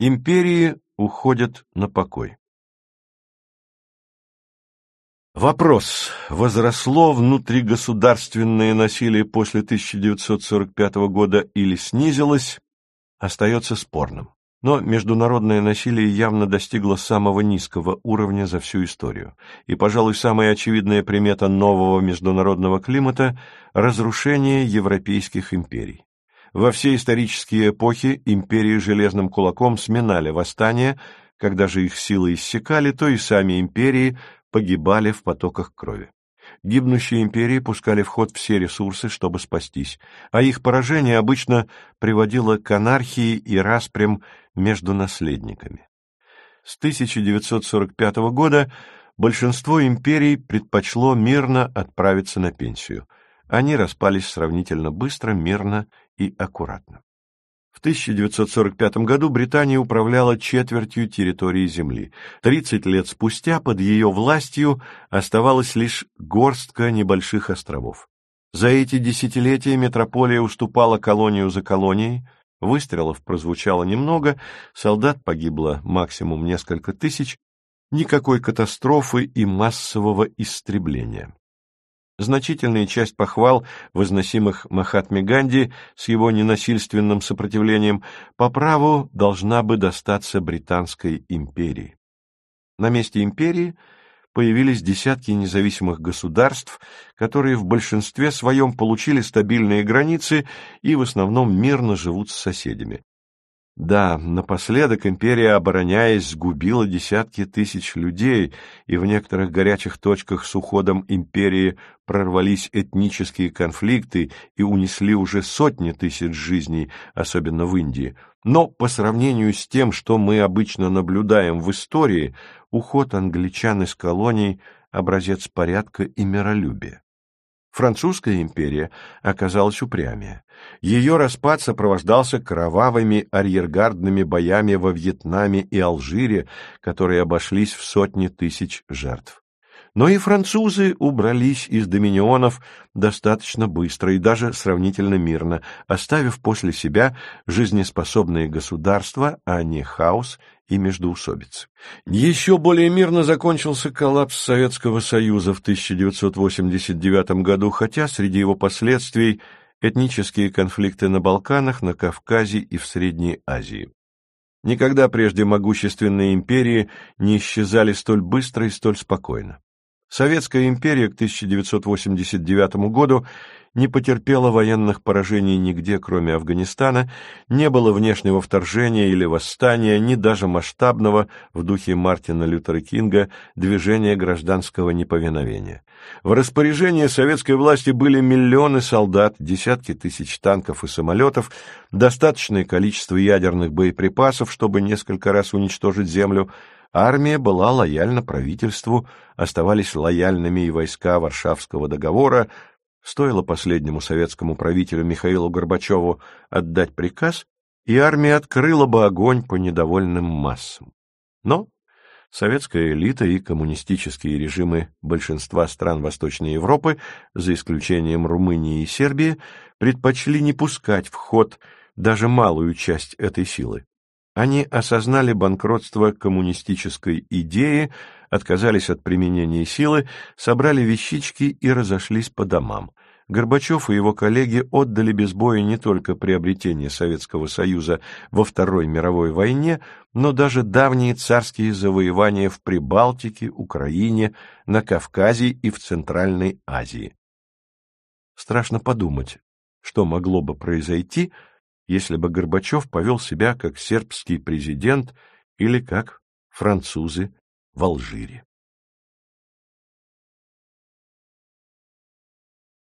Империи уходят на покой. Вопрос, возросло внутригосударственное насилие после 1945 года или снизилось, остается спорным. Но международное насилие явно достигло самого низкого уровня за всю историю. И, пожалуй, самая очевидная примета нового международного климата – разрушение европейских империй. Во все исторические эпохи империи железным кулаком сминали восстания, когда же их силы иссякали, то и сами империи погибали в потоках крови. Гибнущие империи пускали в ход все ресурсы, чтобы спастись, а их поражение обычно приводило к анархии и распрям между наследниками. С 1945 года большинство империй предпочло мирно отправиться на пенсию. Они распались сравнительно быстро, мирно и аккуратно. В 1945 году Британия управляла четвертью территории Земли. Тридцать лет спустя под ее властью оставалась лишь горстка небольших островов. За эти десятилетия метрополия уступала колонию за колонией, выстрелов прозвучало немного, солдат погибло максимум несколько тысяч, никакой катастрофы и массового истребления. Значительная часть похвал, возносимых Махатме Ганди с его ненасильственным сопротивлением, по праву должна бы достаться Британской империи. На месте империи появились десятки независимых государств, которые в большинстве своем получили стабильные границы и в основном мирно живут с соседями. Да, напоследок империя, обороняясь, сгубила десятки тысяч людей, и в некоторых горячих точках с уходом империи прорвались этнические конфликты и унесли уже сотни тысяч жизней, особенно в Индии. Но по сравнению с тем, что мы обычно наблюдаем в истории, уход англичан из колоний – образец порядка и миролюбия. Французская империя оказалась упрямее. Ее распад сопровождался кровавыми арьергардными боями во Вьетнаме и Алжире, которые обошлись в сотни тысяч жертв. Но и французы убрались из доминионов достаточно быстро и даже сравнительно мирно, оставив после себя жизнеспособные государства, а не хаос и междоусобицы. Еще более мирно закончился коллапс Советского Союза в 1989 году, хотя среди его последствий этнические конфликты на Балканах, на Кавказе и в Средней Азии. Никогда прежде могущественные империи не исчезали столь быстро и столь спокойно. Советская империя к 1989 году не потерпела военных поражений нигде, кроме Афганистана, не было внешнего вторжения или восстания, ни даже масштабного, в духе Мартина Лютера Кинга, движения гражданского неповиновения. В распоряжении советской власти были миллионы солдат, десятки тысяч танков и самолетов, достаточное количество ядерных боеприпасов, чтобы несколько раз уничтожить землю, Армия была лояльна правительству, оставались лояльными и войска Варшавского договора. Стоило последнему советскому правителю Михаилу Горбачеву отдать приказ, и армия открыла бы огонь по недовольным массам. Но советская элита и коммунистические режимы большинства стран Восточной Европы, за исключением Румынии и Сербии, предпочли не пускать в ход даже малую часть этой силы. Они осознали банкротство коммунистической идеи, отказались от применения силы, собрали вещички и разошлись по домам. Горбачев и его коллеги отдали без боя не только приобретение Советского Союза во Второй мировой войне, но даже давние царские завоевания в Прибалтике, Украине, на Кавказе и в Центральной Азии. Страшно подумать, что могло бы произойти, если бы Горбачев повел себя как сербский президент или как французы в Алжире.